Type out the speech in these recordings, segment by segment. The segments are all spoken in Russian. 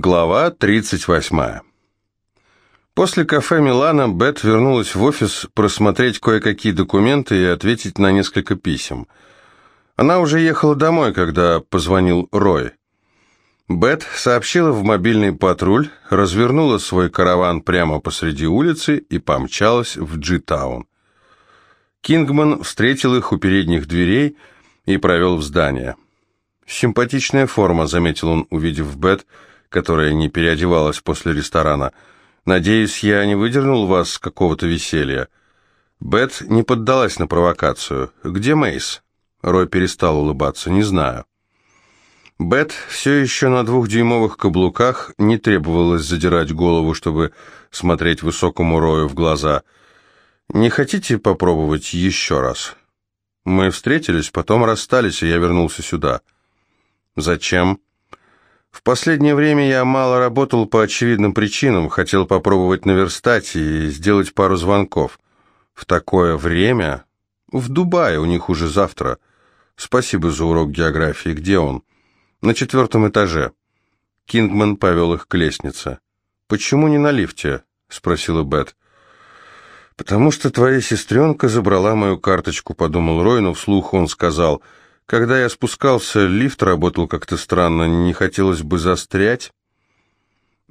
Глава 38. После кафе Милана Бет вернулась в офис просмотреть кое-какие документы и ответить на несколько писем. Она уже ехала домой, когда позвонил Рой. Бет сообщила в мобильный патруль, развернула свой караван прямо посреди улицы и помчалась в Джитаун. Кингман встретил их у передних дверей и провел в здание. «Симпатичная форма», — заметил он, увидев Бет, — которая не переодевалась после ресторана. «Надеюсь, я не выдернул вас с какого-то веселья». Бет не поддалась на провокацию. «Где Мейс?» Рой перестал улыбаться. «Не знаю». Бет все еще на двухдюймовых каблуках не требовалось задирать голову, чтобы смотреть высокому Рою в глаза. «Не хотите попробовать еще раз?» «Мы встретились, потом расстались, и я вернулся сюда». «Зачем?» В последнее время я мало работал по очевидным причинам, хотел попробовать наверстать и сделать пару звонков. В такое время? В Дубае, у них уже завтра. Спасибо за урок географии. Где он? На четвертом этаже. Кингман повел их к лестнице. «Почему не на лифте?» — спросила Бет. «Потому что твоя сестренка забрала мою карточку», — подумал Рой, но вслух он сказал — когда я спускался, лифт работал как-то странно, не хотелось бы застрять.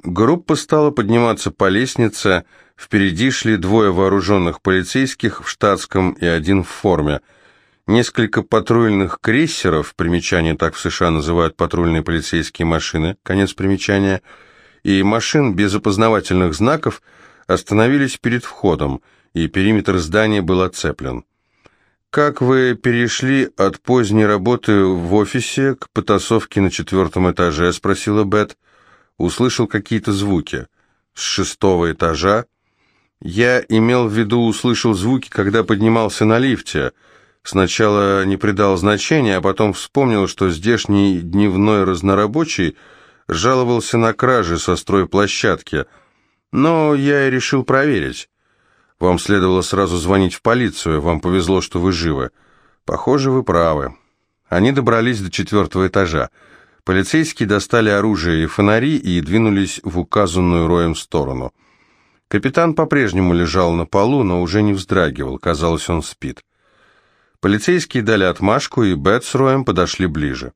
Группа стала подниматься по лестнице, впереди шли двое вооруженных полицейских в штатском и один в форме. Несколько патрульных крейсеров, примечание так в США называют патрульные полицейские машины, конец примечания, и машин без опознавательных знаков остановились перед входом, и периметр здания был оцеплен. «Как вы перешли от поздней работы в офисе к потасовке на четвертом этаже?» — спросила Бет. Услышал какие-то звуки. «С шестого этажа?» «Я имел в виду, услышал звуки, когда поднимался на лифте. Сначала не придал значения, а потом вспомнил, что здешний дневной разнорабочий жаловался на кражи со стройплощадки. Но я и решил проверить». Вам следовало сразу звонить в полицию. Вам повезло, что вы живы. Похоже, вы правы. Они добрались до четвертого этажа. Полицейские достали оружие и фонари и двинулись в указанную роем сторону. Капитан по-прежнему лежал на полу, но уже не вздрагивал. Казалось, он спит. Полицейские дали отмашку, и Бет с Роем подошли ближе.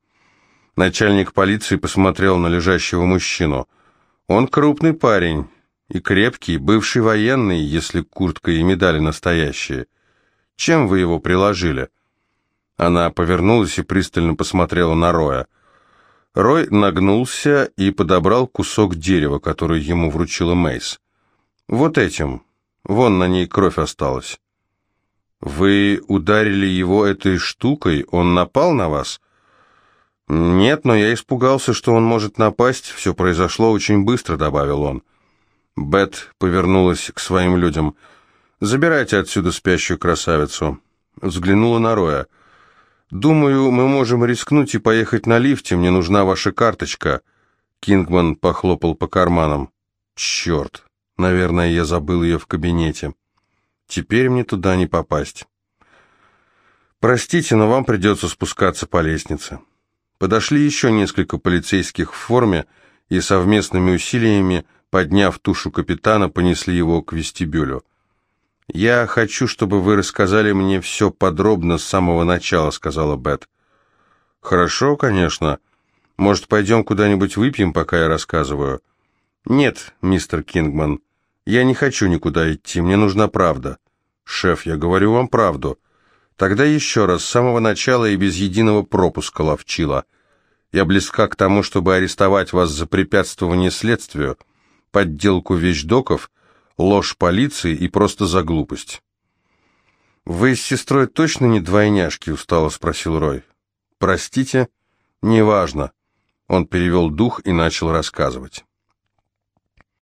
Начальник полиции посмотрел на лежащего мужчину. «Он крупный парень, и крепкий, бывший военный, если куртка и медали настоящие. Чем вы его приложили?» Она повернулась и пристально посмотрела на Роя. Рой нагнулся и подобрал кусок дерева, который ему вручила Мейс. «Вот этим. Вон на ней кровь осталась». «Вы ударили его этой штукой? Он напал на вас?» «Нет, но я испугался, что он может напасть. Все произошло очень быстро», — добавил он. Бет повернулась к своим людям. «Забирайте отсюда спящую красавицу». Взглянула на Роя. «Думаю, мы можем рискнуть и поехать на лифте. Мне нужна ваша карточка». Кингман похлопал по карманам. «Черт! Наверное, я забыл ее в кабинете. Теперь мне туда не попасть». «Простите, но вам придется спускаться по лестнице». Подошли еще несколько полицейских в форме и совместными усилиями Подняв тушу капитана, понесли его к вестибюлю. «Я хочу, чтобы вы рассказали мне все подробно с самого начала», — сказала Бет. «Хорошо, конечно. Может, пойдем куда-нибудь выпьем, пока я рассказываю?» «Нет, мистер Кингман, я не хочу никуда идти, мне нужна правда». «Шеф, я говорю вам правду». «Тогда еще раз, с самого начала и без единого пропуска ловчила. Я близка к тому, чтобы арестовать вас за препятствование следствию» подделку вещдоков, ложь полиции и просто за глупость. «Вы с сестрой точно не двойняшки?» — устало спросил Рой. «Простите?» «Неважно». Он перевел дух и начал рассказывать.